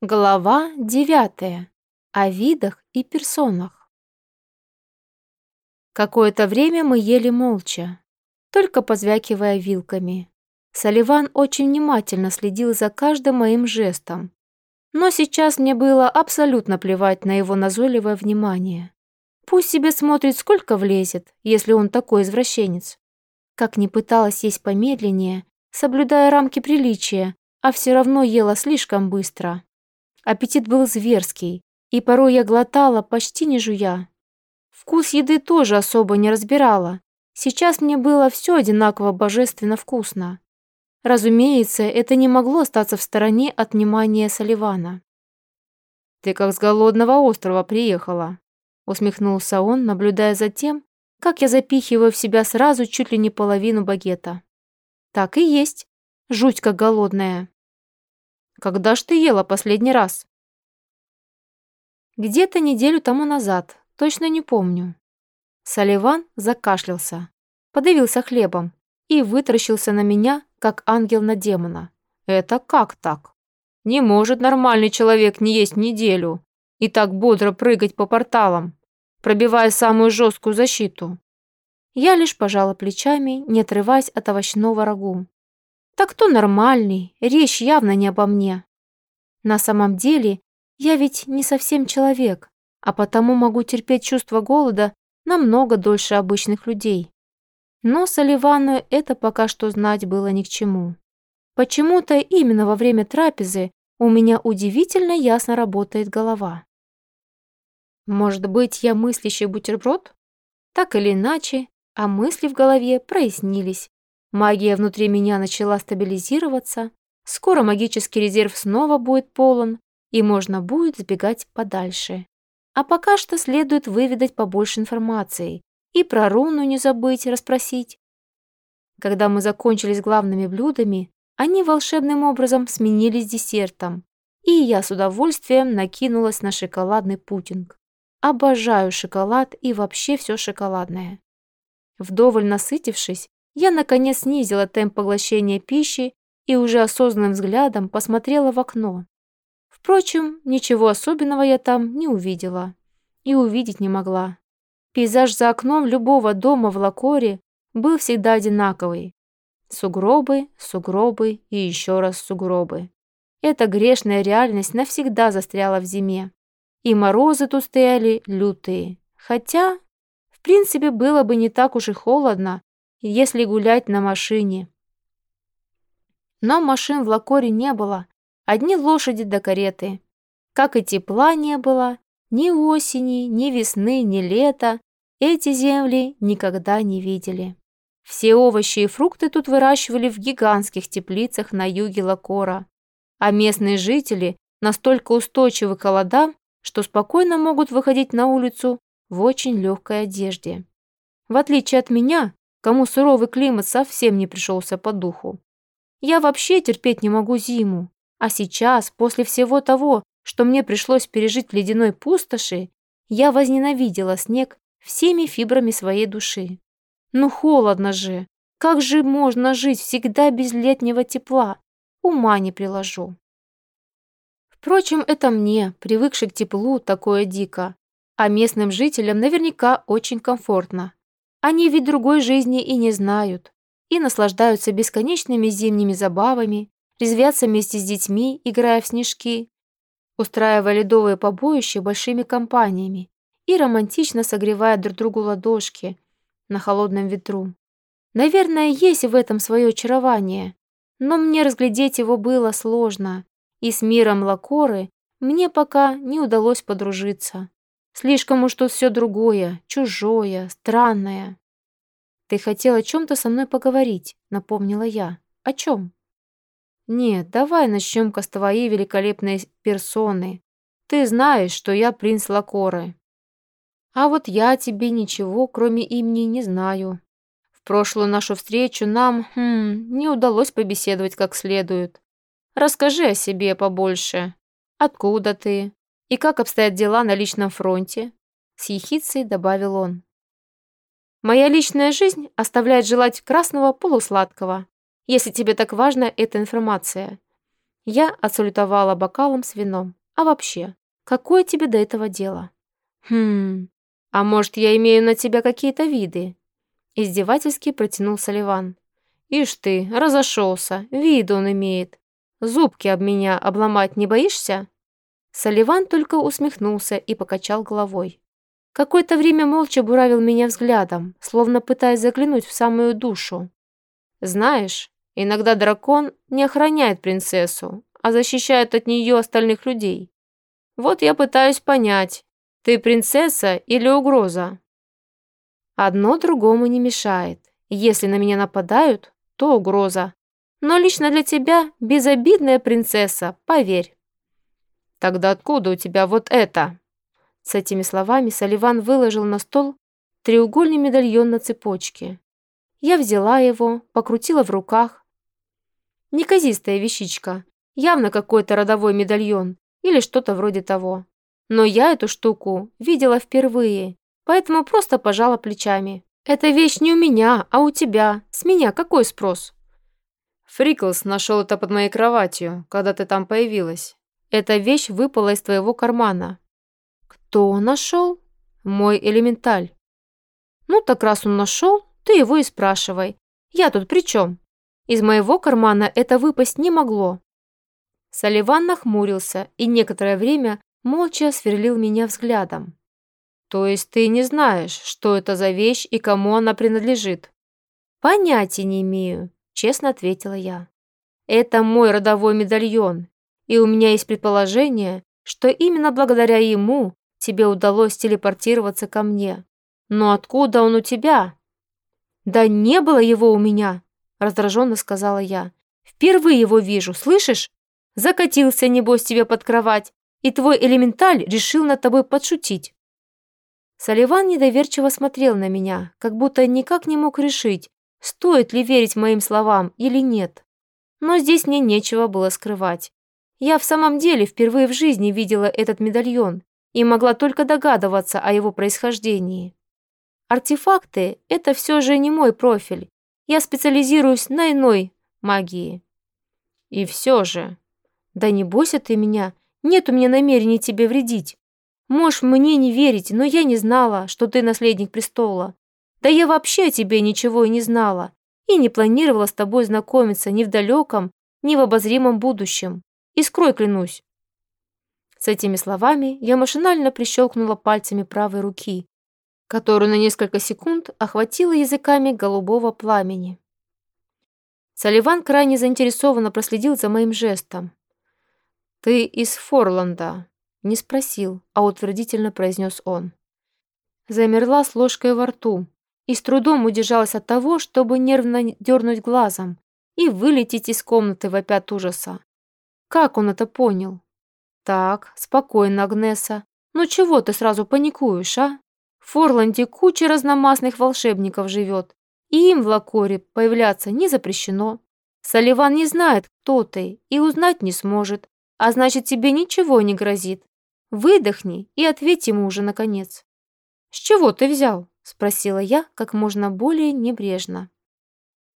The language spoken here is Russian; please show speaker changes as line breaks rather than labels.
Глава девятая. О видах и персонах. Какое-то время мы ели молча, только позвякивая вилками. Соливан очень внимательно следил за каждым моим жестом. Но сейчас мне было абсолютно плевать на его назойливое внимание. Пусть себе смотрит, сколько влезет, если он такой извращенец. Как ни пыталась есть помедленнее, соблюдая рамки приличия, а все равно ела слишком быстро. Аппетит был зверский, и порой я глотала, почти не жуя. Вкус еды тоже особо не разбирала. Сейчас мне было все одинаково божественно вкусно. Разумеется, это не могло остаться в стороне от внимания Соливана. «Ты как с голодного острова приехала», — усмехнулся он, наблюдая за тем, как я запихиваю в себя сразу чуть ли не половину багета. «Так и есть. Жуть как голодная». Когда ж ты ела последний раз?» «Где-то неделю тому назад, точно не помню». Соливан закашлялся, подавился хлебом и вытаращился на меня, как ангел на демона. «Это как так? Не может нормальный человек не есть неделю и так бодро прыгать по порталам, пробивая самую жесткую защиту». Я лишь пожала плечами, не отрываясь от овощного рагу. Так кто нормальный? Речь явно не обо мне. На самом деле, я ведь не совсем человек, а потому могу терпеть чувство голода намного дольше обычных людей. Но Соливану это пока что знать было ни к чему. Почему-то именно во время трапезы у меня удивительно ясно работает голова. Может быть, я мыслящий бутерброд? Так или иначе, а мысли в голове прояснились, Магия внутри меня начала стабилизироваться, скоро магический резерв снова будет полон, и можно будет сбегать подальше. А пока что следует выведать побольше информации и про руну не забыть расспросить. Когда мы закончили с главными блюдами, они волшебным образом сменились десертом, и я с удовольствием накинулась на шоколадный пудинг. Обожаю шоколад и вообще все шоколадное. Вдоволь насытившись, я, наконец, снизила темп поглощения пищи и уже осознанным взглядом посмотрела в окно. Впрочем, ничего особенного я там не увидела. И увидеть не могла. Пейзаж за окном любого дома в Лакоре был всегда одинаковый. Сугробы, сугробы и еще раз сугробы. Эта грешная реальность навсегда застряла в зиме. И морозы тут стояли лютые. Хотя, в принципе, было бы не так уж и холодно, если гулять на машине. Но машин в Лакоре не было, одни лошади до кареты. Как и тепла не было, ни осени, ни весны, ни лета эти земли никогда не видели. Все овощи и фрукты тут выращивали в гигантских теплицах на юге Лакора, а местные жители настолько устойчивы к холодам, что спокойно могут выходить на улицу в очень легкой одежде. В отличие от меня, кому суровый климат совсем не пришелся по духу. Я вообще терпеть не могу зиму, а сейчас, после всего того, что мне пришлось пережить в ледяной пустоши, я возненавидела снег всеми фибрами своей души. Ну холодно же, как же можно жить всегда без летнего тепла? Ума не приложу. Впрочем, это мне, привыкший к теплу, такое дико, а местным жителям наверняка очень комфортно. Они ведь другой жизни и не знают, и наслаждаются бесконечными зимними забавами, резвятся вместе с детьми, играя в снежки, устраивая ледовые побоища большими компаниями и романтично согревая друг другу ладошки на холодном ветру. Наверное, есть в этом свое очарование, но мне разглядеть его было сложно, и с миром Лакоры мне пока не удалось подружиться. Слишком уж тут все другое, чужое, странное. Ты хотел о чем-то со мной поговорить, напомнила я. О чем? Нет, давай начнем-ка с твоей великолепной персоны. Ты знаешь, что я принц Лакоры. А вот я тебе ничего, кроме имени, не знаю. В прошлую нашу встречу нам, хм, не удалось побеседовать как следует. Расскажи о себе побольше. Откуда ты? «И как обстоят дела на личном фронте?» С ехицей добавил он. «Моя личная жизнь оставляет желать красного полусладкого, если тебе так важна эта информация. Я отсалютовала бокалом с вином. А вообще, какое тебе до этого дело? Хм, а может, я имею на тебя какие-то виды? Издевательски протянул Соливан. Ишь ты, разошелся, виды он имеет. Зубки об меня обломать не боишься? Соливан только усмехнулся и покачал головой. Какое-то время молча буравил меня взглядом, словно пытаясь заглянуть в самую душу. Знаешь, иногда дракон не охраняет принцессу, а защищает от нее остальных людей. Вот я пытаюсь понять, ты принцесса или угроза? Одно другому не мешает. Если на меня нападают, то угроза. Но лично для тебя безобидная принцесса, поверь. Тогда откуда у тебя вот это? С этими словами Соливан выложил на стол треугольный медальон на цепочке. Я взяла его, покрутила в руках. Неказистая вещичка, явно какой-то родовой медальон или что-то вроде того. Но я эту штуку видела впервые, поэтому просто пожала плечами. Эта вещь не у меня, а у тебя. С меня какой спрос?
Фриклс нашел это под моей кроватью, когда ты там появилась.
Эта вещь выпала из твоего кармана. «Кто нашел?» «Мой элементаль». «Ну, так раз он нашел, ты его и спрашивай. Я тут при чем? Из моего кармана это выпасть не могло». Соливан нахмурился и некоторое время молча сверлил меня взглядом. «То есть ты не знаешь, что это за вещь и кому она принадлежит?» «Понятия не имею», — честно ответила я. «Это мой родовой медальон, и у меня есть предположение, что именно благодаря ему тебе удалось телепортироваться ко мне. Но откуда он у тебя?» «Да не было его у меня», — раздраженно сказала я. «Впервые его вижу, слышишь? Закатился, небось, тебе под кровать, и твой элементаль решил над тобой подшутить». Соливан недоверчиво смотрел на меня, как будто никак не мог решить, стоит ли верить моим словам или нет. Но здесь мне нечего было скрывать. Я в самом деле впервые в жизни видела этот медальон и могла только догадываться о его происхождении. Артефакты – это все же не мой профиль. Я специализируюсь на иной магии. И все же... Да не бойся ты меня, нет у меня намерения тебе вредить. Можешь мне не верить, но я не знала, что ты наследник престола. Да я вообще о тебе ничего и не знала, и не планировала с тобой знакомиться ни в далеком, ни в обозримом будущем. Искрой клянусь. С этими словами я машинально прищелкнула пальцами правой руки, которую на несколько секунд охватила языками голубого пламени. Соливан крайне заинтересованно проследил за моим жестом. «Ты из Форланда?» Не спросил, а утвердительно произнес он. Замерла с ложкой во рту и с трудом удержалась от того, чтобы нервно дернуть глазом и вылететь из комнаты вопя от ужаса. Как он это понял? Так, спокойно, Агнеса. Ну чего ты сразу паникуешь, а? В Форланде куча разномастных волшебников живет, и им в Лакоре появляться не запрещено. Соливан не знает, кто ты, и узнать не сможет, а значит, тебе ничего не грозит. Выдохни и ответь ему уже, наконец. «С чего ты взял?» – спросила я как можно более небрежно.